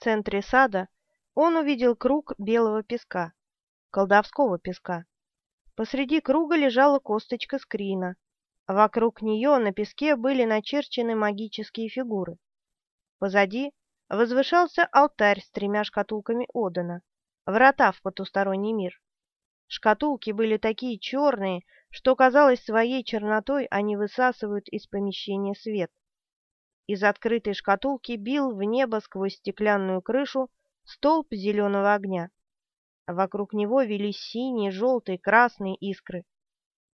центре сада он увидел круг белого песка, колдовского песка. Посреди круга лежала косточка скрина. Вокруг нее на песке были начерчены магические фигуры. Позади возвышался алтарь с тремя шкатулками Одена, врата в потусторонний мир. Шкатулки были такие черные, что, казалось, своей чернотой они высасывают из помещения свет. Из открытой шкатулки бил в небо сквозь стеклянную крышу столб зеленого огня. Вокруг него велись синие, желтые, красные искры.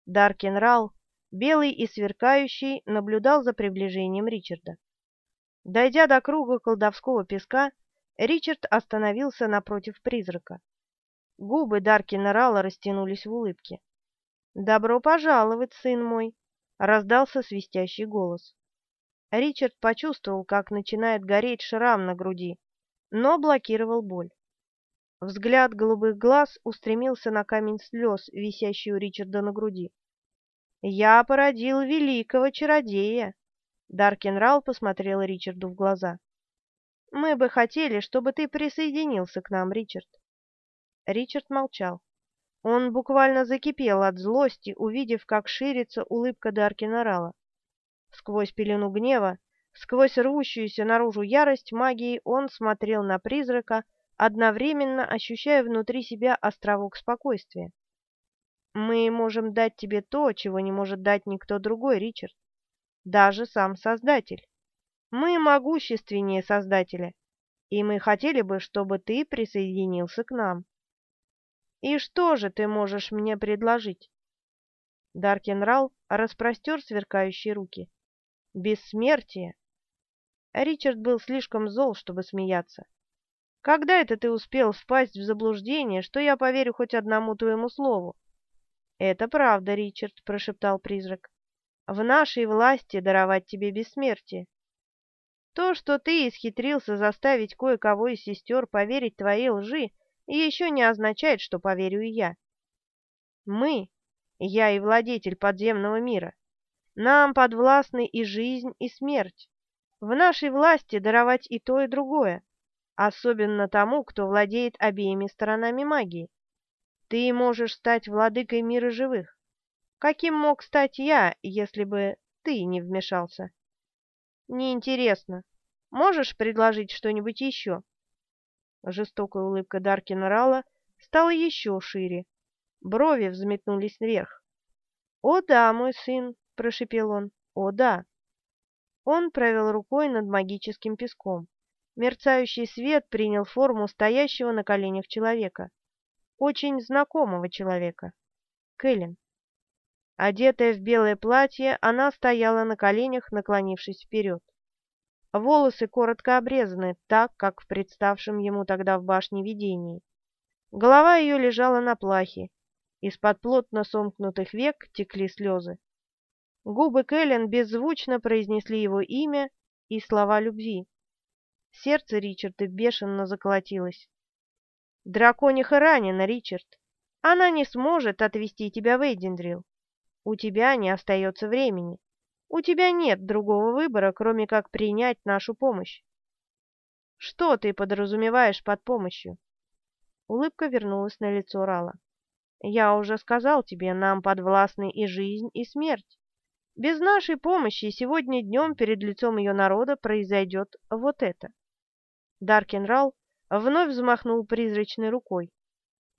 Даркенрал, белый и сверкающий, наблюдал за приближением Ричарда. Дойдя до круга колдовского песка, Ричард остановился напротив призрака. Губы Даркина Рала растянулись в улыбке. «Добро пожаловать, сын мой!» — раздался свистящий голос. Ричард почувствовал, как начинает гореть шрам на груди, но блокировал боль. Взгляд голубых глаз устремился на камень слез, висящий у Ричарда на груди. «Я породил великого чародея!» Даркенрал посмотрел Ричарду в глаза. «Мы бы хотели, чтобы ты присоединился к нам, Ричард». Ричард молчал. Он буквально закипел от злости, увидев, как ширится улыбка Даркина Сквозь пелену гнева, сквозь рвущуюся наружу ярость магии, он смотрел на призрака, одновременно ощущая внутри себя островок спокойствия. «Мы можем дать тебе то, чего не может дать никто другой, Ричард. Даже сам Создатель. Мы могущественнее Создателя, и мы хотели бы, чтобы ты присоединился к нам». И что же ты можешь мне предложить? Даркенрал распростер сверкающие руки. Бессмертие. Ричард был слишком зол, чтобы смеяться. Когда это ты успел впасть в заблуждение, что я поверю хоть одному твоему слову? Это правда, Ричард, прошептал призрак. В нашей власти даровать тебе бессмертие. То, что ты исхитрился заставить кое-кого из сестер поверить твоей лжи, еще не означает, что поверю и я. Мы, я и владетель подземного мира, нам подвластны и жизнь, и смерть. В нашей власти даровать и то, и другое, особенно тому, кто владеет обеими сторонами магии. Ты можешь стать владыкой мира живых. Каким мог стать я, если бы ты не вмешался? Неинтересно. Можешь предложить что-нибудь еще? Жестокая улыбка Даркина Рала стала еще шире. Брови взметнулись вверх. «О да, мой сын!» — прошепел он. «О да!» Он провел рукой над магическим песком. Мерцающий свет принял форму стоящего на коленях человека. Очень знакомого человека. Кэлен. Одетая в белое платье, она стояла на коленях, наклонившись вперед. Волосы коротко обрезаны, так, как в представшем ему тогда в башне видении. Голова ее лежала на плахе. Из-под плотно сомкнутых век текли слезы. Губы Кэлен беззвучно произнесли его имя и слова любви. Сердце Ричарда бешено заколотилось. «Дракониха ранена, Ричард. Она не сможет отвезти тебя в Эйдендрил. У тебя не остается времени. У тебя нет другого выбора, кроме как принять нашу помощь. Что ты подразумеваешь под помощью? Улыбка вернулась на лицо Рала. Я уже сказал тебе, нам подвластны и жизнь, и смерть. Без нашей помощи сегодня днем перед лицом ее народа произойдет вот это. Даркенрал вновь взмахнул призрачной рукой.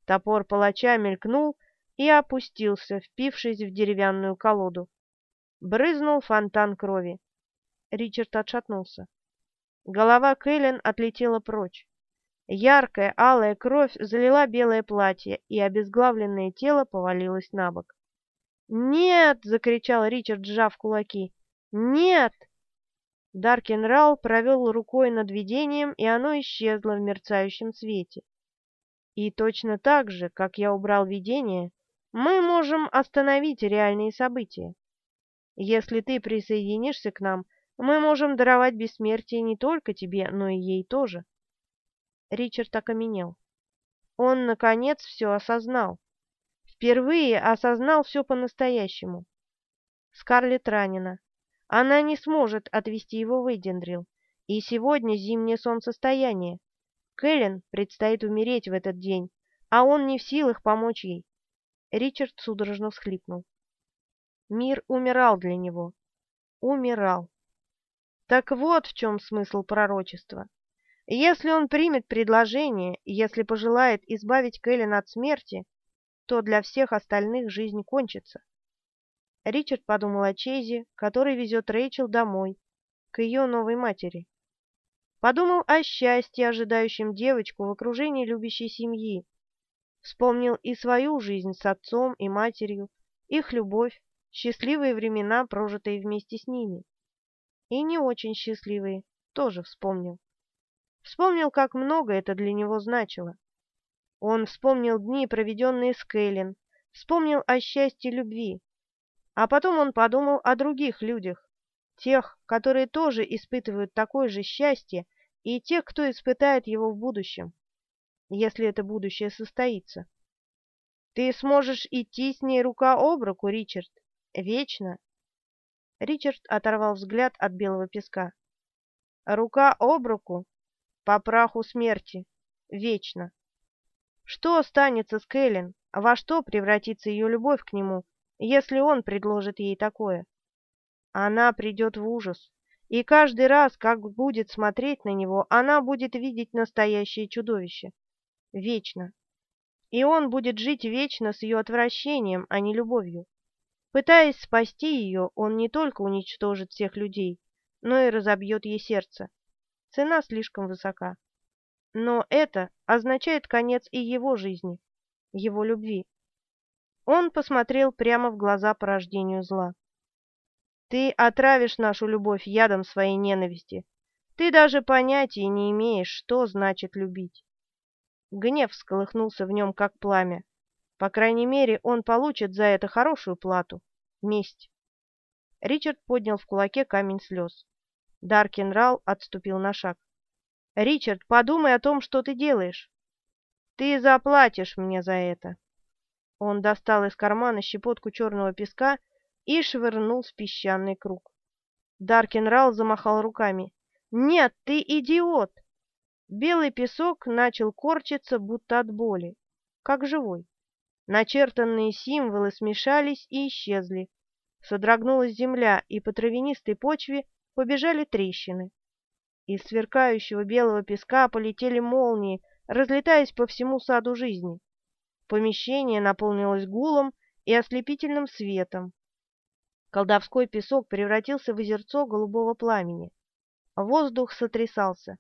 Топор палача мелькнул и опустился, впившись в деревянную колоду. Брызнул фонтан крови. Ричард отшатнулся. Голова Кэлен отлетела прочь. Яркая алая кровь залила белое платье, и обезглавленное тело повалилось на бок. «Нет!» — закричал Ричард, сжав кулаки. «Нет!» Даркенрал провел рукой над видением, и оно исчезло в мерцающем свете. И точно так же, как я убрал видение, мы можем остановить реальные события. Если ты присоединишься к нам, мы можем даровать бессмертие не только тебе, но и ей тоже. Ричард окаменел. Он, наконец, все осознал. Впервые осознал все по-настоящему. Скарлетт ранена. Она не сможет отвезти его в Эйдендрил. И сегодня зимнее солнцестояние. Кэлен предстоит умереть в этот день, а он не в силах помочь ей. Ричард судорожно всхлипнул. Мир умирал для него. Умирал. Так вот в чем смысл пророчества. Если он примет предложение, если пожелает избавить Кэлен от смерти, то для всех остальных жизнь кончится. Ричард подумал о Чейзе, который везет Рэйчел домой, к ее новой матери. Подумал о счастье, ожидающем девочку в окружении любящей семьи. Вспомнил и свою жизнь с отцом и матерью, их любовь, счастливые времена, прожитые вместе с ними. И не очень счастливые, тоже вспомнил. Вспомнил, как много это для него значило. Он вспомнил дни, проведенные с Кэлен, вспомнил о счастье любви. А потом он подумал о других людях, тех, которые тоже испытывают такое же счастье, и тех, кто испытает его в будущем, если это будущее состоится. Ты сможешь идти с ней рука об руку, Ричард, вечно. Ричард оторвал взгляд от белого песка. Рука об руку по праху смерти, вечно. Что останется с Кэлен, во что превратится ее любовь к нему, если он предложит ей такое? Она придет в ужас, и каждый раз, как будет смотреть на него, она будет видеть настоящее чудовище. Вечно. И он будет жить вечно с ее отвращением, а не любовью. Пытаясь спасти ее, он не только уничтожит всех людей, но и разобьет ей сердце. Цена слишком высока. Но это означает конец и его жизни, его любви. Он посмотрел прямо в глаза порождению зла. «Ты отравишь нашу любовь ядом своей ненависти. Ты даже понятия не имеешь, что значит любить». Гнев всколыхнулся в нем, как пламя. По крайней мере, он получит за это хорошую плату — месть. Ричард поднял в кулаке камень слез. Даркин Рал отступил на шаг. «Ричард, подумай о том, что ты делаешь. Ты заплатишь мне за это». Он достал из кармана щепотку черного песка и швырнул в песчаный круг. Даркин Рал замахал руками. «Нет, ты идиот!» Белый песок начал корчиться, будто от боли, как живой. Начертанные символы смешались и исчезли. Содрогнулась земля, и по травянистой почве побежали трещины. Из сверкающего белого песка полетели молнии, разлетаясь по всему саду жизни. Помещение наполнилось гулом и ослепительным светом. Колдовской песок превратился в озерцо голубого пламени. Воздух сотрясался.